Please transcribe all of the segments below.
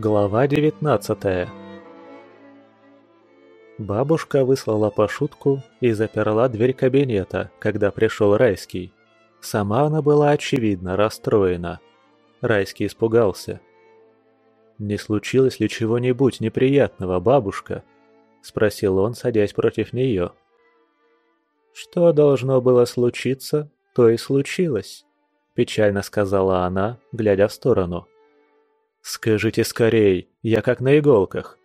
Глава 19 Бабушка выслала Пашутку и заперла дверь кабинета, когда пришел Райский. Сама она была очевидно расстроена. Райский испугался. «Не случилось ли чего-нибудь неприятного, бабушка?» – спросил он, садясь против нее. «Что должно было случиться, то и случилось», – печально сказала она, глядя в сторону. «Скажите скорей, я как на иголках».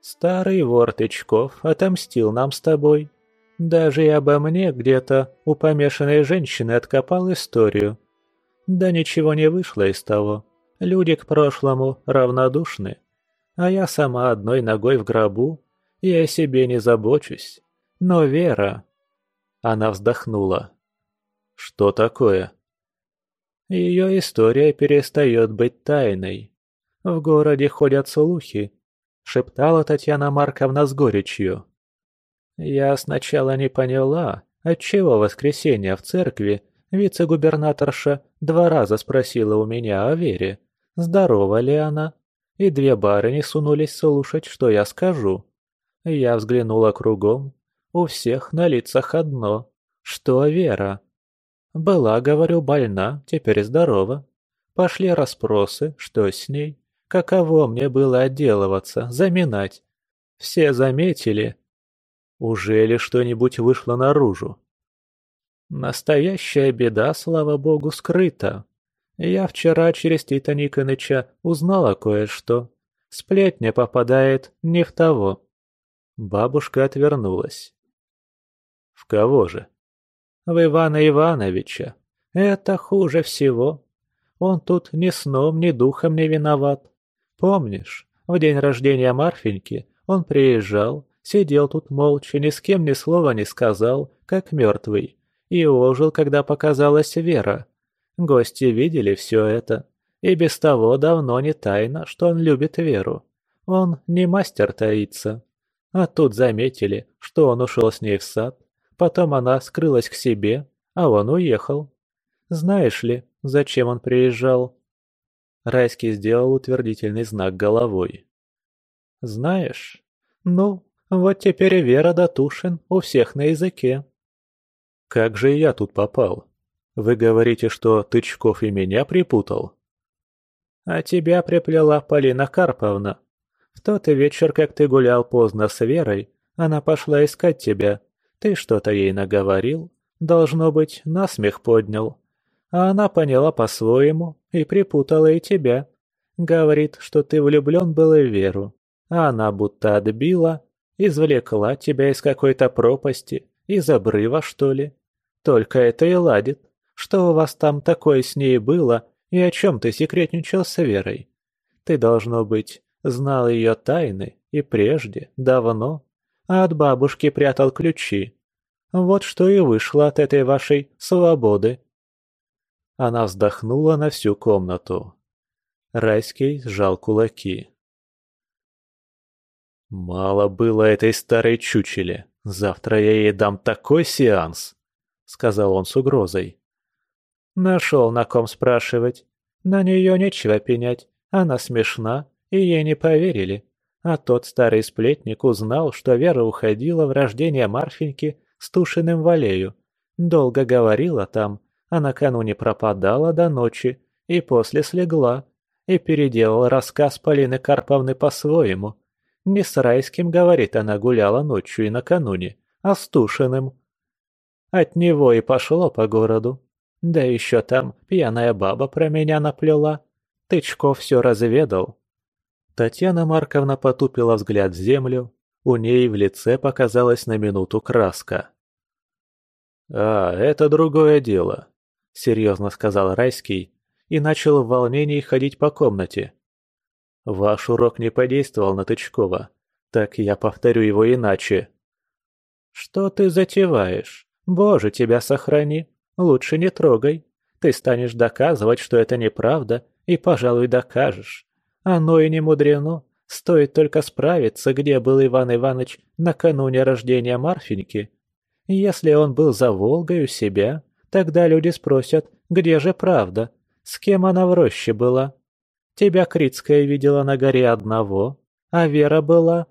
«Старый вор Тычков отомстил нам с тобой. Даже и обо мне где-то у помешанной женщины откопал историю. Да ничего не вышло из того. Люди к прошлому равнодушны. А я сама одной ногой в гробу, и о себе не забочусь. Но Вера...» Она вздохнула. «Что такое?» Ее история перестает быть тайной. В городе ходят слухи, шептала Татьяна Марковна с горечью. Я сначала не поняла, отчего воскресенье в церкви вице-губернаторша два раза спросила у меня о Вере, здорова ли она, и две барыни сунулись слушать, что я скажу. Я взглянула кругом, у всех на лицах одно, что Вера. Была, говорю, больна, теперь здорова. Пошли расспросы, что с ней. Каково мне было отделываться, заминать. Все заметили. Уже ли что-нибудь вышло наружу? Настоящая беда, слава богу, скрыта. Я вчера через Тита Никоныча узнала кое-что. Сплетня попадает не в того. Бабушка отвернулась. В кого же? В Ивана Ивановича. Это хуже всего. Он тут ни сном, ни духом не виноват. Помнишь, в день рождения Марфеньки он приезжал, сидел тут молча, ни с кем ни слова не сказал, как мертвый, и ожил, когда показалась Вера. Гости видели все это, и без того давно не тайно, что он любит Веру. Он не мастер таиться. А тут заметили, что он ушел с ней в сад, Потом она скрылась к себе, а он уехал. Знаешь ли, зачем он приезжал?» Райский сделал утвердительный знак головой. «Знаешь? Ну, вот теперь Вера Датушин у всех на языке». «Как же я тут попал? Вы говорите, что Тычков и меня припутал?» «А тебя приплела Полина Карповна. В тот вечер, как ты гулял поздно с Верой, она пошла искать тебя, ты что-то ей наговорил, должно быть, насмех поднял. А она поняла по-своему и припутала и тебя. Говорит, что ты влюблен был в Веру, а она будто отбила, извлекла тебя из какой-то пропасти, из обрыва, что ли. Только это и ладит. Что у вас там такое с ней было и о чем ты секретничал с Верой? Ты, должно быть, знал ее тайны и прежде, давно, а от бабушки прятал ключи. Вот что и вышло от этой вашей свободы. Она вздохнула на всю комнату. Райский сжал кулаки. «Мало было этой старой чучеле. Завтра я ей дам такой сеанс!» — сказал он с угрозой. Нашел на ком спрашивать. На нее нечего пенять. Она смешна, и ей не поверили. А тот старый сплетник узнал, что Вера уходила в рождение Марфеньки с Тушиным в. Долго говорила там, а накануне пропадала до ночи и после слегла. И переделала рассказ Полины Карповны по-своему. Не с Райским, говорит, она гуляла ночью и накануне, а с Тушиным. От него и пошло по городу. Да еще там пьяная баба про меня наплела. Тычков все разведал, Татьяна Марковна потупила взгляд в землю, у ней в лице показалась на минуту краска. «А, это другое дело», — серьезно сказал Райский и начал в волнении ходить по комнате. «Ваш урок не подействовал на Тычкова, так я повторю его иначе». «Что ты затеваешь? Боже, тебя сохрани! Лучше не трогай. Ты станешь доказывать, что это неправда, и, пожалуй, докажешь. Оно и не мудрено. Стоит только справиться, где был Иван Иванович накануне рождения Марфеньки. Если он был за Волгой у себя, тогда люди спросят, где же правда, с кем она в роще была. Тебя Крицкая видела на горе одного, а Вера была...»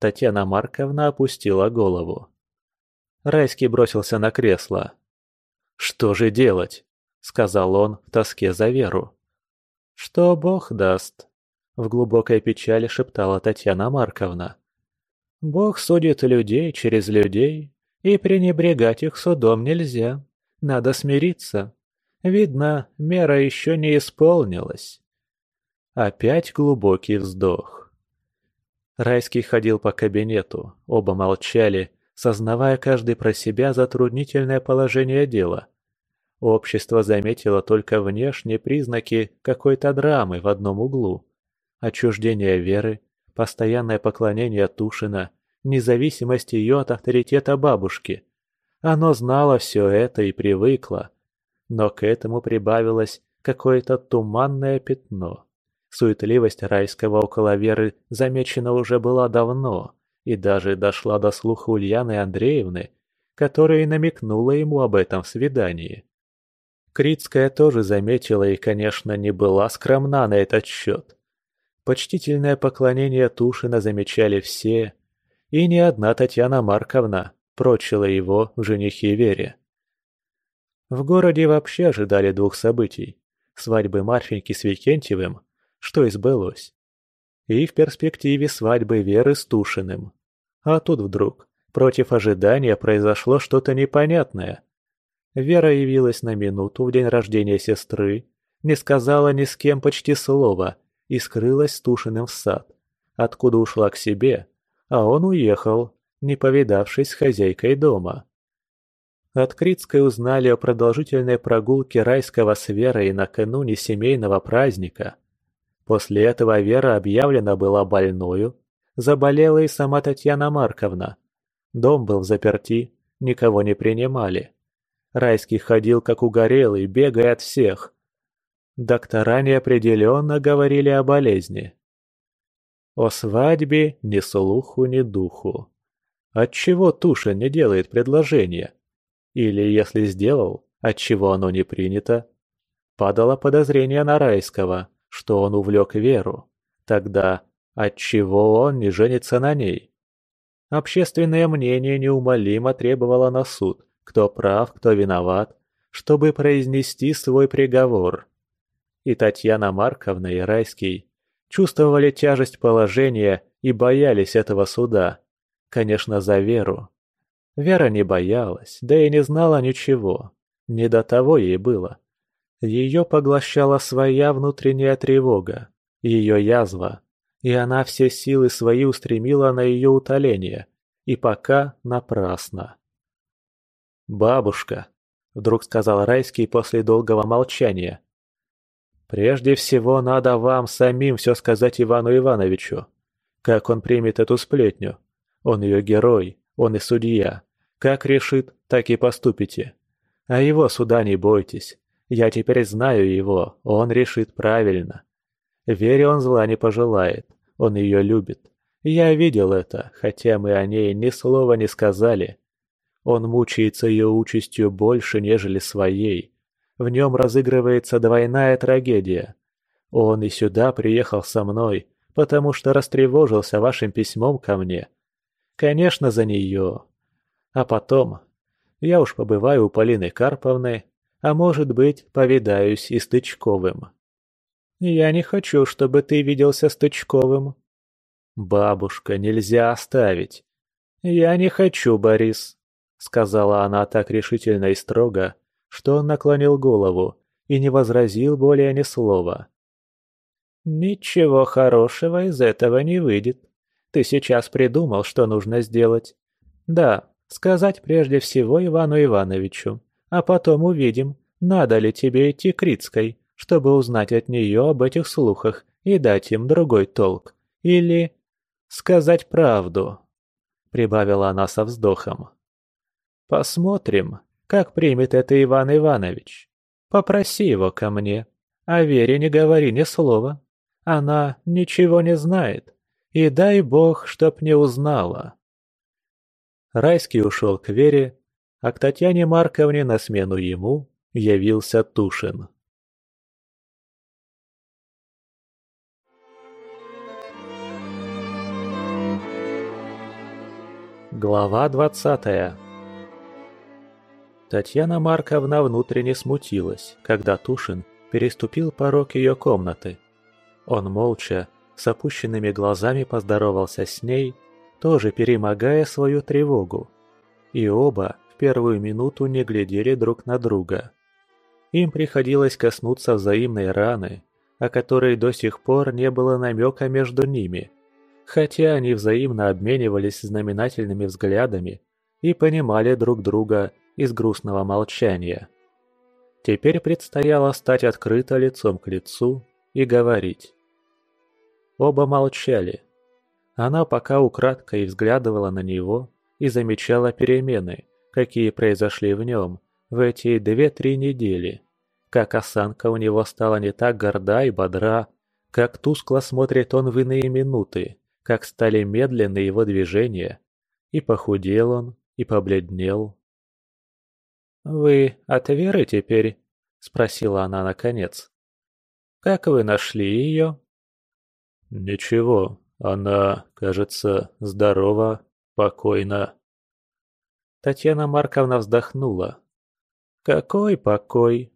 Татьяна Марковна опустила голову. Райский бросился на кресло. «Что же делать?» — сказал он в тоске за Веру. «Что Бог даст», — в глубокой печали шептала Татьяна Марковна. «Бог судит людей через людей, и пренебрегать их судом нельзя. Надо смириться. Видно, мера еще не исполнилась». Опять глубокий вздох. Райский ходил по кабинету, оба молчали, сознавая каждый про себя затруднительное положение дела. Общество заметило только внешние признаки какой-то драмы в одном углу. Отчуждение веры, постоянное поклонение Тушина, независимость ее от авторитета бабушки. Оно знало все это и привыкло. Но к этому прибавилось какое-то туманное пятно. Суетливость райского около Веры замечена уже была давно и даже дошла до слуха Ульяны Андреевны, которая и намекнула ему об этом в свидании. Критская тоже заметила и, конечно, не была скромна на этот счет. Почтительное поклонение Тушина замечали все, и ни одна Татьяна Марковна прочила его в женихе Вере. В городе вообще ожидали двух событий – свадьбы Марфеньки с Викентьевым что и сбылось. И в перспективе свадьбы Веры с Тушиным. А тут вдруг, против ожидания, произошло что-то непонятное. Вера явилась на минуту в день рождения сестры, не сказала ни с кем почти слова и скрылась с Тушиным в сад, откуда ушла к себе, а он уехал, не повидавшись с хозяйкой дома. От Критской узнали о продолжительной прогулке райского с Верой накануне семейного праздника. После этого Вера объявлена была больною. Заболела и сама Татьяна Марковна. Дом был заперти, никого не принимали. Райский ходил как угорелый, бегая от всех. Доктора неопределенно говорили о болезни. О свадьбе ни слуху, ни духу. Отчего Туша не делает предложение? Или, если сделал, отчего оно не принято? Падало подозрение на Райского что он увлек Веру. Тогда отчего он не женится на ней? Общественное мнение неумолимо требовало на суд, кто прав, кто виноват, чтобы произнести свой приговор. И Татьяна Марковна и Райский чувствовали тяжесть положения и боялись этого суда. Конечно, за Веру. Вера не боялась, да и не знала ничего. Не до того ей было. Ее поглощала своя внутренняя тревога, ее язва, и она все силы свои устремила на ее утоление, и пока напрасно. «Бабушка», — вдруг сказал Райский после долгого молчания, — «прежде всего надо вам самим все сказать Ивану Ивановичу. Как он примет эту сплетню? Он ее герой, он и судья. Как решит, так и поступите. А его суда не бойтесь. Я теперь знаю его, он решит правильно. Вере он зла не пожелает, он ее любит. Я видел это, хотя мы о ней ни слова не сказали. Он мучается ее участью больше, нежели своей. В нем разыгрывается двойная трагедия. Он и сюда приехал со мной, потому что растревожился вашим письмом ко мне. Конечно, за нее. А потом... Я уж побываю у Полины Карповны, а может быть, повидаюсь и с Тычковым. Я не хочу, чтобы ты виделся с Тычковым. Бабушка, нельзя оставить. Я не хочу, Борис, сказала она так решительно и строго, что он наклонил голову и не возразил более ни слова. «Ничего хорошего из этого не выйдет. Ты сейчас придумал, что нужно сделать. Да, сказать прежде всего Ивану Ивановичу, а потом увидим, надо ли тебе идти к Рицкой, чтобы узнать от нее об этих слухах и дать им другой толк. Или сказать правду», — прибавила она со вздохом. Посмотрим, как примет это Иван Иванович. Попроси его ко мне. О Вере не говори ни слова. Она ничего не знает. И дай бог, чтоб не узнала. Райский ушел к Вере, а к Татьяне Марковне на смену ему явился Тушин. Глава двадцатая Татьяна Марковна внутренне смутилась, когда Тушин переступил порог ее комнаты. Он молча, с опущенными глазами поздоровался с ней, тоже перемогая свою тревогу. И оба в первую минуту не глядели друг на друга. Им приходилось коснуться взаимной раны, о которой до сих пор не было намека между ними, хотя они взаимно обменивались знаменательными взглядами и понимали друг друга из грустного молчания. Теперь предстояло стать открыто лицом к лицу и говорить. Оба молчали. Она пока украдкой взглядывала на него и замечала перемены, какие произошли в нем в эти две-три недели как осанка у него стала не так горда и бодра, как тускло смотрит он в иные минуты, как стали медленны его движения. И похудел он, и побледнел. «Вы от Веры теперь?» — спросила она наконец. «Как вы нашли ее?» «Ничего, она, кажется, здорова, покойна». Татьяна Марковна вздохнула. «Какой покой?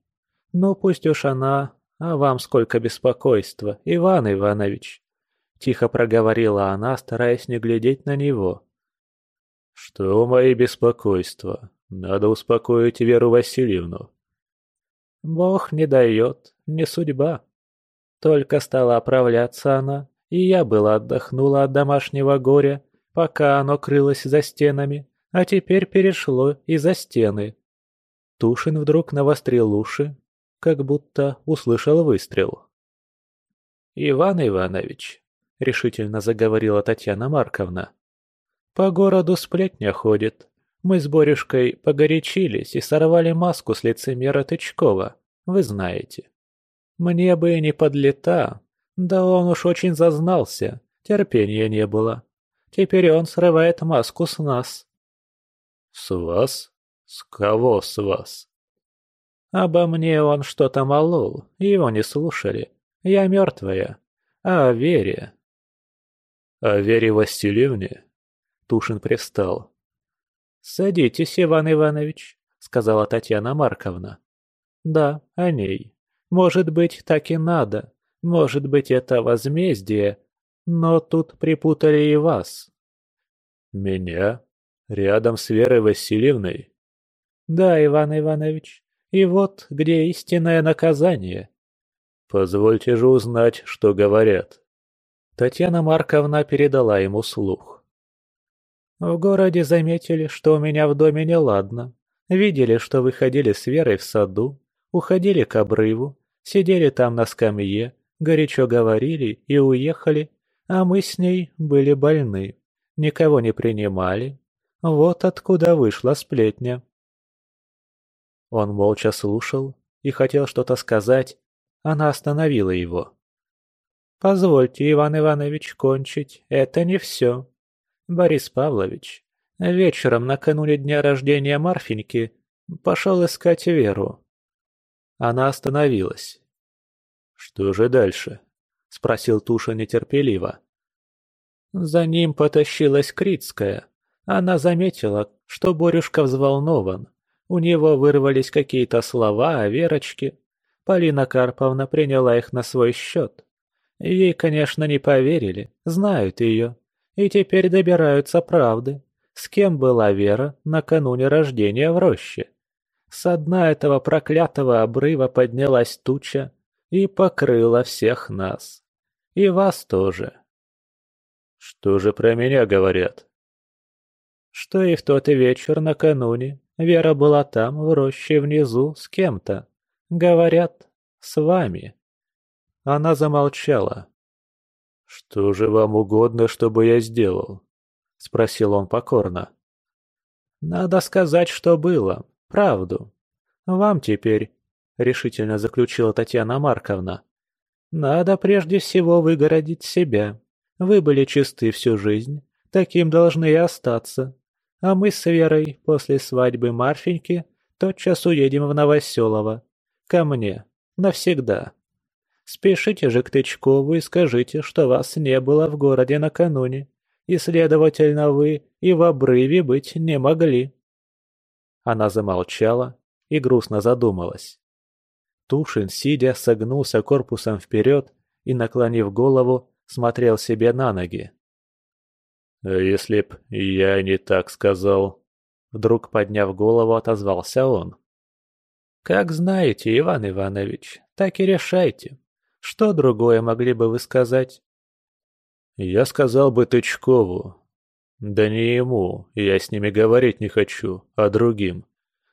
«Ну, пусть уж она, а вам сколько беспокойства, Иван Иванович!» Тихо проговорила она, стараясь не глядеть на него. «Что мои беспокойства? Надо успокоить Веру Васильевну». «Бог не дает, не судьба. Только стала оправляться она, и я была отдохнула от домашнего горя, пока оно крылось за стенами, а теперь перешло и за стены». Тушин вдруг навострил уши, как будто услышал выстрел. «Иван Иванович», — решительно заговорила Татьяна Марковна, — «по городу сплетня ходит. Мы с Борюшкой погорячились и сорвали маску с лицемера Тычкова, вы знаете. Мне бы и не подлета, да он уж очень зазнался, терпения не было. Теперь он срывает маску с нас». «С вас? С кого с вас?» Обо мне он что-то молол, его не слушали. Я мертвая. А о Вере... О Вере Васильевне? Тушин пристал. «Садитесь, Иван Иванович», — сказала Татьяна Марковна. «Да, о ней. Может быть, так и надо. Может быть, это возмездие. Но тут припутали и вас». «Меня? Рядом с Верой Васильевной?» «Да, Иван Иванович. И вот где истинное наказание. Позвольте же узнать, что говорят. Татьяна Марковна передала ему слух. В городе заметили, что у меня в доме неладно. Видели, что вы ходили с Верой в саду, уходили к обрыву, сидели там на скамье, горячо говорили и уехали, а мы с ней были больны, никого не принимали. Вот откуда вышла сплетня. Он молча слушал и хотел что-то сказать. Она остановила его. «Позвольте, Иван Иванович, кончить. Это не все. Борис Павлович, вечером накануне дня рождения Марфеньки пошел искать Веру». Она остановилась. «Что же дальше?» — спросил Туша нетерпеливо. За ним потащилась Крицкая. Она заметила, что Борюшка взволнован. У него вырвались какие-то слова о Верочке. Полина Карповна приняла их на свой счет. Ей, конечно, не поверили, знают ее. И теперь добираются правды. С кем была Вера накануне рождения в роще? С дна этого проклятого обрыва поднялась туча и покрыла всех нас. И вас тоже. Что же про меня говорят? Что и в тот вечер накануне Вера была там, в роще внизу, с кем-то. Говорят, с вами. Она замолчала. «Что же вам угодно, чтобы я сделал?» — спросил он покорно. «Надо сказать, что было. Правду. Вам теперь», — решительно заключила Татьяна Марковна. «Надо прежде всего выгородить себя. Вы были чисты всю жизнь, таким должны и остаться. А мы с Верой после свадьбы Марфеньки тотчас уедем в Новоселово. Ко мне. Навсегда. Спешите же к Тычкову и скажите, что вас не было в городе накануне. и, следовательно, вы и в обрыве быть не могли». Она замолчала и грустно задумалась. Тушин, сидя, согнулся корпусом вперед и, наклонив голову, смотрел себе на ноги. «А если б я не так сказал?» Вдруг, подняв голову, отозвался он. «Как знаете, Иван Иванович, так и решайте. Что другое могли бы вы сказать?» «Я сказал бы Тычкову. Да не ему, я с ними говорить не хочу, а другим.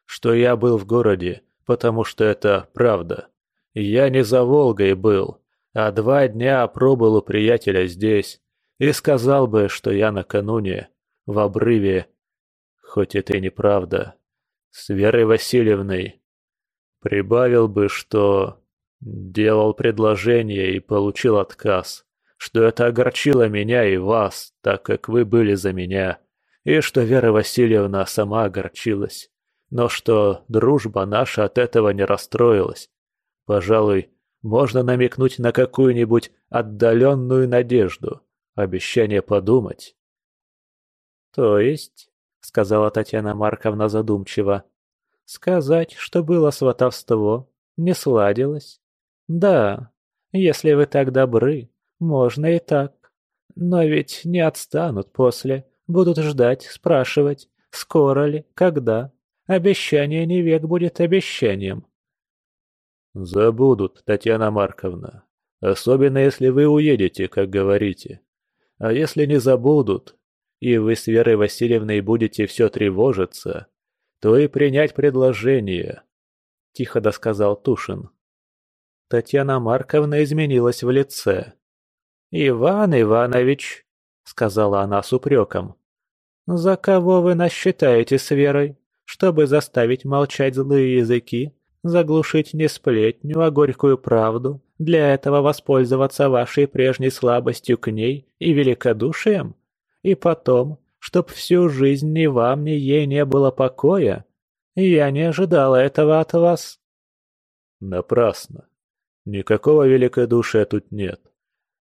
Что я был в городе, потому что это правда. Я не за Волгой был, а два дня пробыл у приятеля здесь, и сказал бы, что я накануне, в обрыве, хоть это и неправда, с Верой Васильевной. Прибавил бы, что делал предложение и получил отказ, что это огорчило меня и вас, так как вы были за меня, и что Вера Васильевна сама огорчилась, но что дружба наша от этого не расстроилась. Пожалуй, можно намекнуть на какую-нибудь отдаленную надежду, обещание подумать. «То есть?» — сказала Татьяна Марковна задумчиво. «Сказать, что было сватовство, не сладилось? Да, если вы так добры, можно и так. Но ведь не отстанут после, будут ждать, спрашивать, скоро ли, когда. Обещание не век будет обещанием». «Забудут, Татьяна Марковна, особенно если вы уедете, как говорите. А если не забудут, и вы с Верой Васильевной будете все тревожиться, то и принять предложение», — тихо досказал Тушин. Татьяна Марковна изменилась в лице. «Иван Иванович», — сказала она с упреком, — «за кого вы нас считаете с Верой, чтобы заставить молчать злые языки, заглушить не сплетню, а горькую правду, для этого воспользоваться вашей прежней слабостью к ней и великодушием? И потом, чтоб всю жизнь ни вам, ни ей не было покоя? Я не ожидала этого от вас. Напрасно. Никакого великодушия тут нет.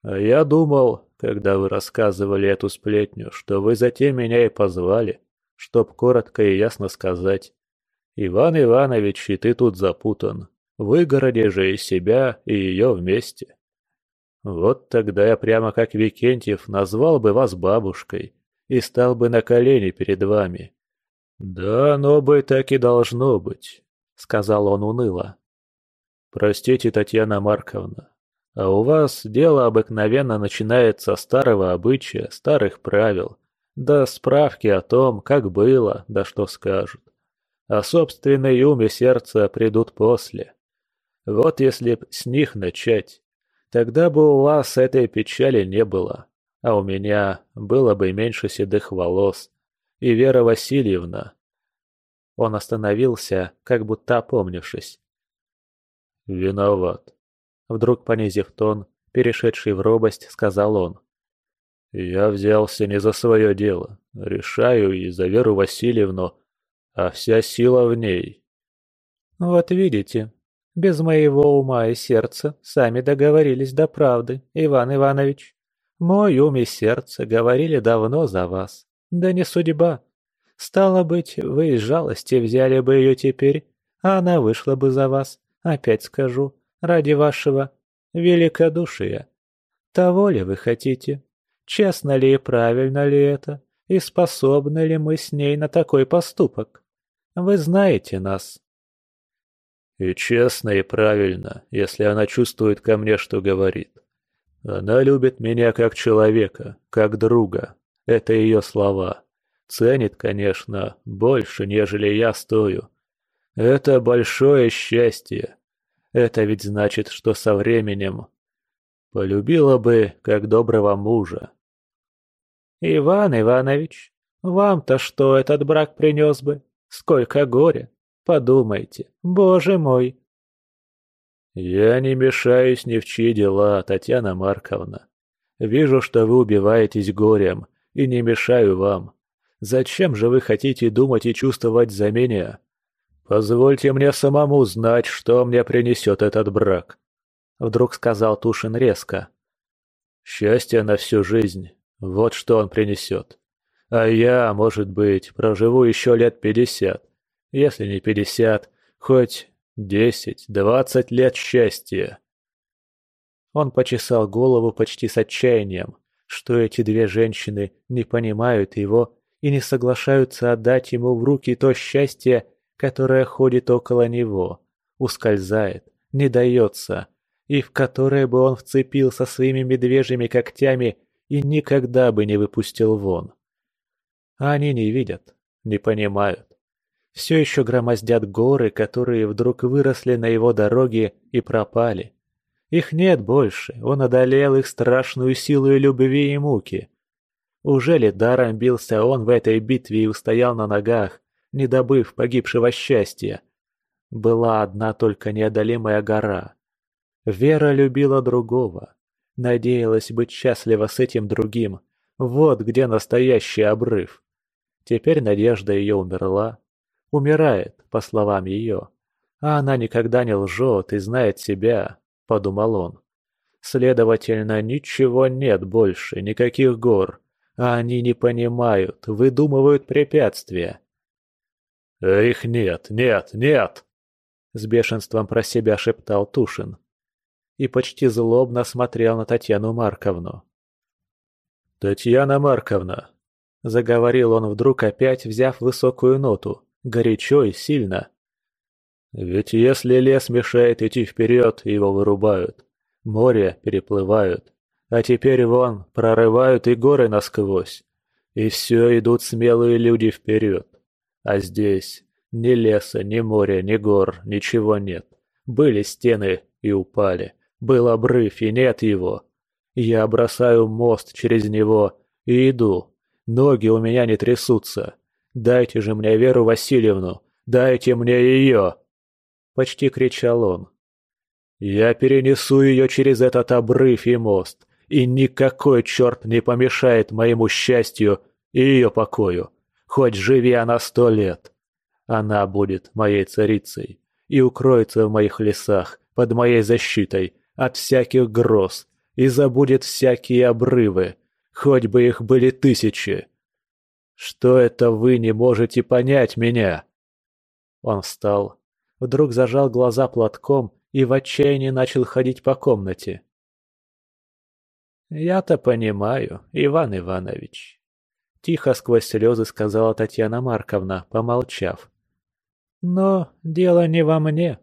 А я думал, когда вы рассказывали эту сплетню, что вы затем меня и позвали, чтоб коротко и ясно сказать. Иван Иванович, и ты тут запутан. Выгороди же и себя, и ее вместе. Вот тогда я прямо как Викентьев назвал бы вас бабушкой и стал бы на колени перед вами. Да, но бы так и должно быть, сказал он уныло. Простите, Татьяна Марковна, а у вас дело обыкновенно начинается с старого обычая, старых правил, да справки о том, как было, да что скажут. А собственный ум и сердце придут после. Вот если б с них начать, тогда бы у вас этой печали не было, а у меня было бы меньше седых волос. И Вера Васильевна... Он остановился, как будто опомнившись. «Виноват», — вдруг понизив тон, перешедший в робость, сказал он. «Я взялся не за свое дело, решаю и за Веру Васильевну, а вся сила в ней». «Вот видите, без моего ума и сердца сами договорились до правды, Иван Иванович. Мой ум и сердце говорили давно за вас. Да не судьба. Стало быть, вы из жалости взяли бы ее теперь, а она вышла бы за вас, опять скажу, ради вашего великодушия. Того ли вы хотите? Честно ли и правильно ли это? И способны ли мы с ней на такой поступок? Вы знаете нас, и честно, и правильно, если она чувствует ко мне, что говорит. Она любит меня как человека, как друга. Это ее слова. Ценит, конечно, больше, нежели я стою. Это большое счастье. Это ведь значит, что со временем полюбила бы, как доброго мужа. Иван Иванович, вам-то что этот брак принес бы? Сколько горя! Подумайте, боже мой!» «Я не мешаюсь ни в чьи дела, Татьяна Марковна. Вижу, что вы убиваетесь горем, и не мешаю вам. Зачем же вы хотите думать и чувствовать за меня? Позвольте мне самому знать, что мне принесет этот брак», — вдруг сказал Тушин резко. «Счастье на всю жизнь. Вот что он принесет. А я, может быть, проживу еще лет пятьдесят. Если не пятьдесят, хоть десять, двадцать лет счастья. Он почесал голову почти с отчаянием, что эти две женщины не понимают его и не соглашаются отдать ему в руки то счастье, которое ходит около него, ускользает, не дается, и в которое бы он вцепился своими медвежьими когтями и никогда бы не выпустил вон. А они не видят, не понимают. Все еще громоздят горы, которые вдруг выросли на его дороге и пропали. Их нет больше, он одолел их страшную силу и любви и муки. Уже ли даром бился он в этой битве и устоял на ногах, не добыв погибшего счастья? Была одна только неодолимая гора. Вера любила другого, надеялась быть счастлива с этим другим. Вот где настоящий обрыв. Теперь надежда ее умерла. Умирает, по словам ее. А она никогда не лжет и знает себя, — подумал он. Следовательно, ничего нет больше, никаких гор. А они не понимают, выдумывают препятствия. «Их нет, нет, нет!» С бешенством про себя шептал Тушин. И почти злобно смотрел на Татьяну Марковну. «Татьяна Марковна!» Заговорил он вдруг опять, взяв высокую ноту, горячо и сильно. Ведь если лес мешает идти вперед, его вырубают. Море переплывают. А теперь вон, прорывают и горы насквозь. И все идут смелые люди вперед. А здесь ни леса, ни моря, ни гор, ничего нет. Были стены и упали. Был обрыв и нет его. Я бросаю мост через него и иду. Ноги у меня не трясутся. Дайте же мне Веру Васильевну, дайте мне ее. — почти кричал он. «Я перенесу ее через этот обрыв и мост, и никакой черт не помешает моему счастью и ее покою, хоть живи она сто лет. Она будет моей царицей и укроется в моих лесах под моей защитой от всяких гроз и забудет всякие обрывы, хоть бы их были тысячи. Что это вы не можете понять меня?» Он встал вдруг зажал глаза платком и в отчаянии начал ходить по комнате. «Я-то понимаю, Иван Иванович», — тихо сквозь слезы сказала Татьяна Марковна, помолчав. «Но дело не во мне».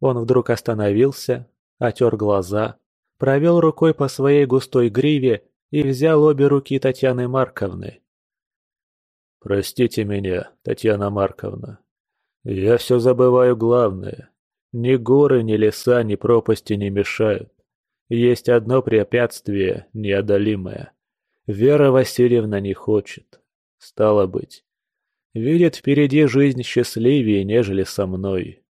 Он вдруг остановился, отер глаза, провел рукой по своей густой гриве и взял обе руки Татьяны Марковны. «Простите меня, Татьяна Марковна, я все забываю главное. Ни горы, ни леса, ни пропасти не мешают. Есть одно препятствие, неодолимое. Вера Васильевна не хочет. Стало быть. Видит впереди жизнь счастливее, нежели со мной.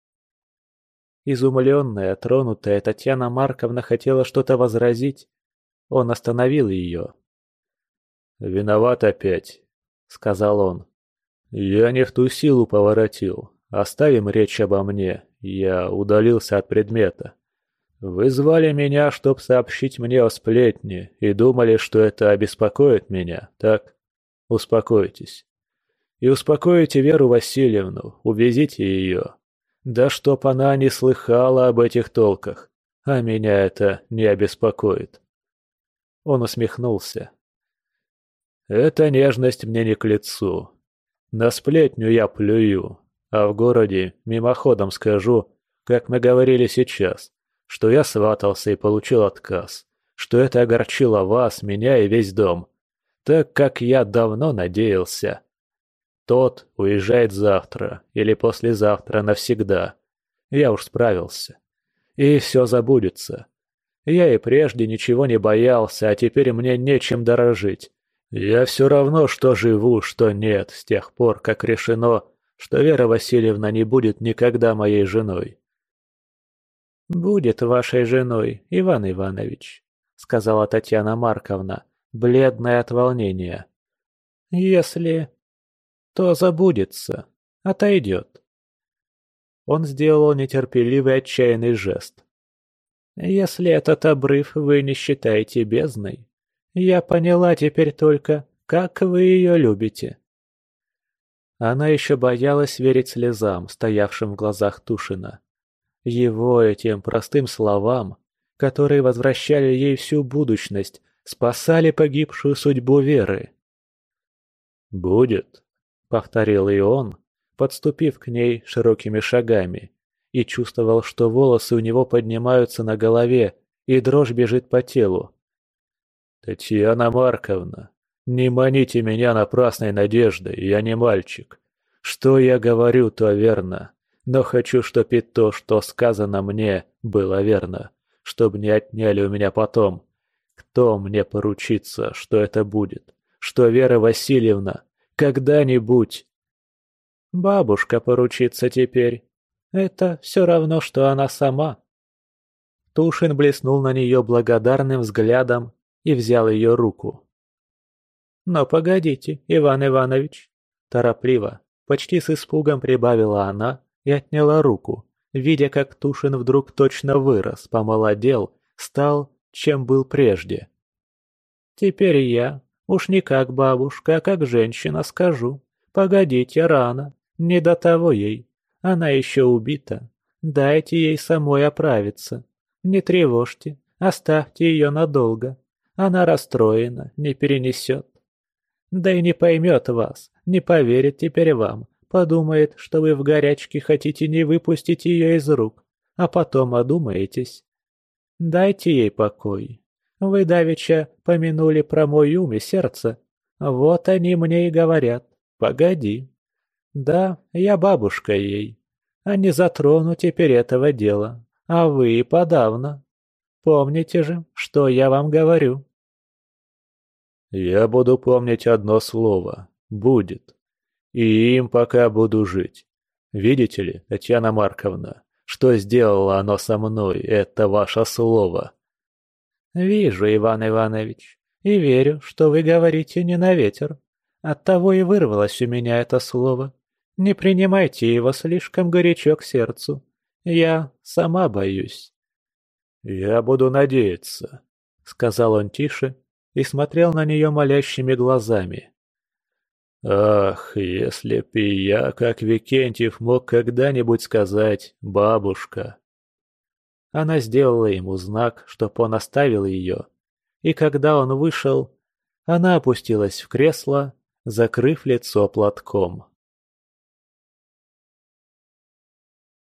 Изумленная, тронутая Татьяна Марковна хотела что-то возразить. Он остановил ее. «Виноват опять», — сказал он. «Я не в ту силу поворотил. Оставим речь обо мне, я удалился от предмета. Вы звали меня, чтобы сообщить мне о сплетне, и думали, что это обеспокоит меня, так? Успокойтесь. И успокойте Веру Васильевну, увезите ее. Да чтоб она не слыхала об этих толках, а меня это не обеспокоит. Он усмехнулся. Эта нежность мне не к лицу. На сплетню я плюю, а в городе мимоходом скажу, как мы говорили сейчас, что я сватался и получил отказ, что это огорчило вас, меня и весь дом, так как я давно надеялся. Тот уезжает завтра или послезавтра навсегда. Я уж справился. И все забудется. Я и прежде ничего не боялся, а теперь мне нечем дорожить. Я все равно, что живу, что нет, с тех пор, как решено что Вера Васильевна не будет никогда моей женой. «Будет вашей женой, Иван Иванович», — сказала Татьяна Марковна, бледная от волнения. «Если... то забудется, отойдет». Он сделал нетерпеливый отчаянный жест. «Если этот обрыв вы не считаете бездной, Я поняла теперь только, как вы ее любите». Она еще боялась верить слезам, стоявшим в глазах Тушина. Его этим простым словам, которые возвращали ей всю будущность, спасали погибшую судьбу Веры. «Будет», — повторил и он, подступив к ней широкими шагами, и чувствовал, что волосы у него поднимаются на голове, и дрожь бежит по телу. «Татьяна Марковна, не маните меня напрасной надеждой, я не мальчик. Что я говорю, то верно, но хочу, чтобы то, что сказано мне, было верно, чтобы не отняли у меня потом. Кто мне поручится, что это будет? Что Вера Васильевна когда-нибудь Бабушка поручится теперь. Это все равно, что она сама. Тушин блеснул на нее благодарным взглядом и взял ее руку. «Но погодите, Иван Иванович!» Торопливо, почти с испугом прибавила она и отняла руку, видя, как Тушин вдруг точно вырос, помолодел, стал, чем был прежде. «Теперь я, уж не как бабушка, а как женщина скажу. Погодите, рано. Не до того ей. Она еще убита. Дайте ей самой оправиться. Не тревожьте, оставьте ее надолго. Она расстроена, не перенесет. Да и не поймет вас, не поверит теперь вам. Подумает, что вы в горячке хотите не выпустить ее из рук, а потом одумаетесь. Дайте ей покой. Вы, давеча, помянули про мой ум и сердце. Вот они мне и говорят. Погоди, да, я бабушка ей. А не затрону теперь этого дела. А вы и подавно. Помните же, что я вам говорю. Я буду помнить одно слово. Будет. И им пока буду жить. Видите ли, Татьяна Марковна, что сделало оно со мной, это ваше слово. Вижу, Иван Иванович, и верю, что вы говорите не на ветер. Оттого и вырвалось у меня это слово. Не принимайте его слишком горячо к сердцу. Я сама боюсь». «Я буду надеяться», — сказал он тише и смотрел на нее молящими глазами. «Ах, если б и я, как Викентьев, мог когда-нибудь сказать «бабушка». Она сделала ему знак, чтоб он оставил ее, и когда он вышел, она опустилась в кресло, закрыв лицо платком.